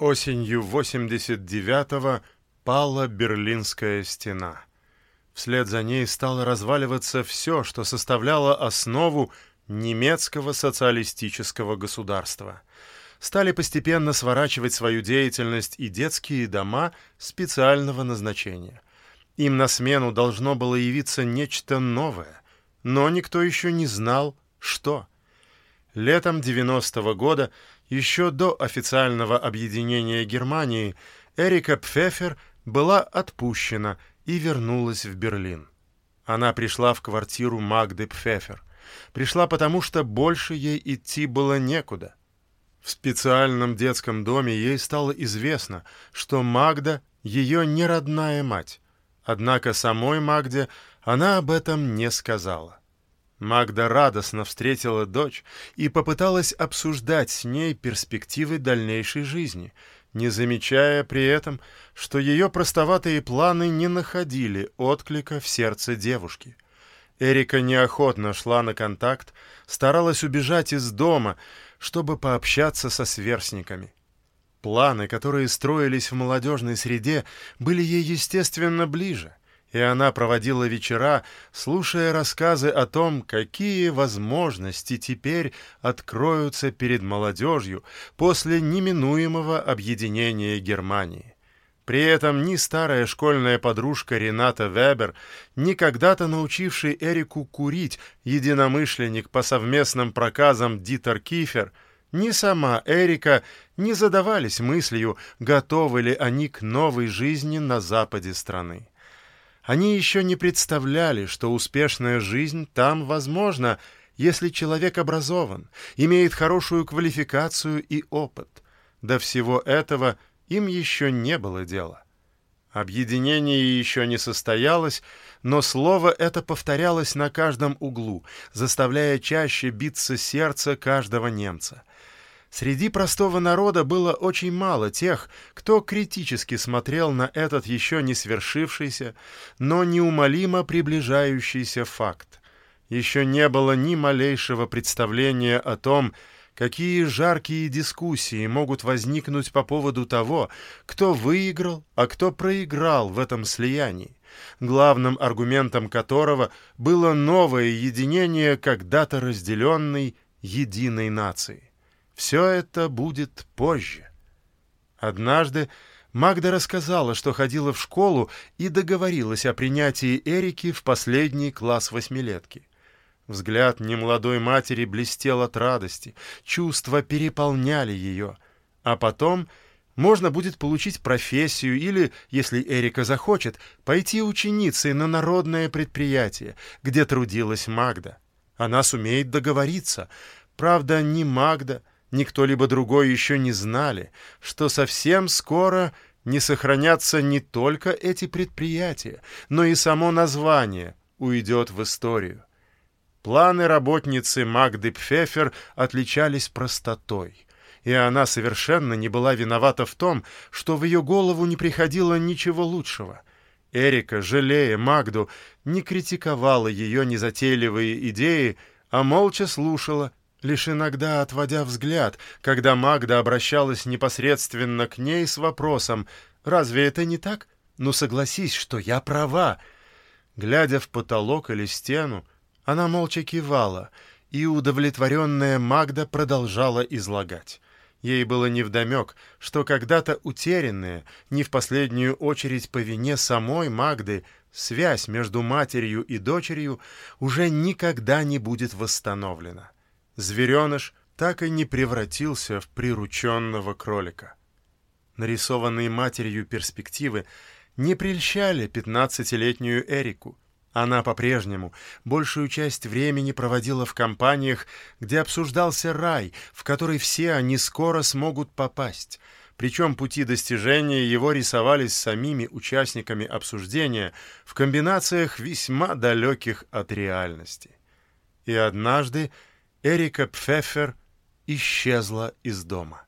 Осенью 89-го пала Берлинская стена. Вслед за ней стало разваливаться все, что составляло основу немецкого социалистического государства. Стали постепенно сворачивать свою деятельность и детские дома специального назначения. Им на смену должно было явиться нечто новое, но никто еще не знал, что. Летом 90-го года еще до официального объединения Германии Эрика Пфеффер была отпущена и вернулась в Берлин. Она пришла в квартиру Магды Пфеффер. Пришла потому, что больше ей идти было некуда. В специальном детском доме ей стало известно, что Магда — ее неродная мать. Однако самой Магде она об этом не сказала. Магда радостно встретила дочь и попыталась обсуждать с ней перспективы дальнейшей жизни, не замечая при этом, что ее простоватые планы не находили отклика в сердце девушки. Эрика неохотно шла на контакт, старалась убежать из дома, чтобы пообщаться со сверстниками. Планы, которые строились в молодежной среде, были ей, естественно, ближе и она проводила вечера, слушая рассказы о том, какие возможности теперь откроются перед молодежью после неминуемого объединения Германии. При этом ни старая школьная подружка Рената Вебер, ни когда-то научивший Эрику курить единомышленник по совместным проказам Дитер Кифер, ни сама Эрика не задавались мыслью, готовы ли они к новой жизни на западе страны. Они еще не представляли, что успешная жизнь там возможна, если человек образован, имеет хорошую квалификацию и опыт. До всего этого им еще не было дела. Объединение еще не состоялось, но слово это повторялось на каждом углу, заставляя чаще биться сердце каждого немца. Среди простого народа было очень мало тех, кто критически смотрел на этот еще не свершившийся, но неумолимо приближающийся факт. Еще не было ни малейшего представления о том, какие жаркие дискуссии могут возникнуть по поводу того, кто выиграл, а кто проиграл в этом слиянии, главным аргументом которого было новое единение когда-то разделенной единой нации. Все это будет позже. Однажды Магда рассказала, что ходила в школу и договорилась о принятии Эрики в последний класс восьмилетки. Взгляд немолодой матери блестел от радости, чувства переполняли ее. А потом можно будет получить профессию или, если Эрика захочет, пойти ученицей на народное предприятие, где трудилась Магда. Она сумеет договориться. Правда, ни Магда, ни кто-либо другой еще не знали, что совсем скоро не сохранятся не только эти предприятия, но и само название уйдет в историю. Планы работницы Магды Пфефер отличались простотой, и она совершенно не была виновата в том, что в ее голову не приходило ничего лучшего. Эрика, жалея Магду, не критиковала ее незатейливые идеи, а молча слушала лишь иногда отводя взгляд, когда Магда обращалась непосредственно к ней с вопросом «Разве это не так? Ну согласись, что я права». Глядя в потолок или стену, она молча кивала, и удовлетворенная Магда продолжала излагать. Ей было невдомек, что когда-то утерянная, не в последнюю очередь по вине самой Магды, связь между матерью и дочерью уже никогда не будет восстановлена звереныш так и не превратился в прирученного кролика. Нарисованные матерью перспективы не прельщали пятнадцатилетнюю Эрику. Она по-прежнему большую часть времени проводила в компаниях, где обсуждался рай, в который все они скоро смогут попасть. Причем пути достижения его рисовались самими участниками обсуждения в комбинациях весьма далеких от реальности. И однажды Эрика Пфеффер исчезла из дома.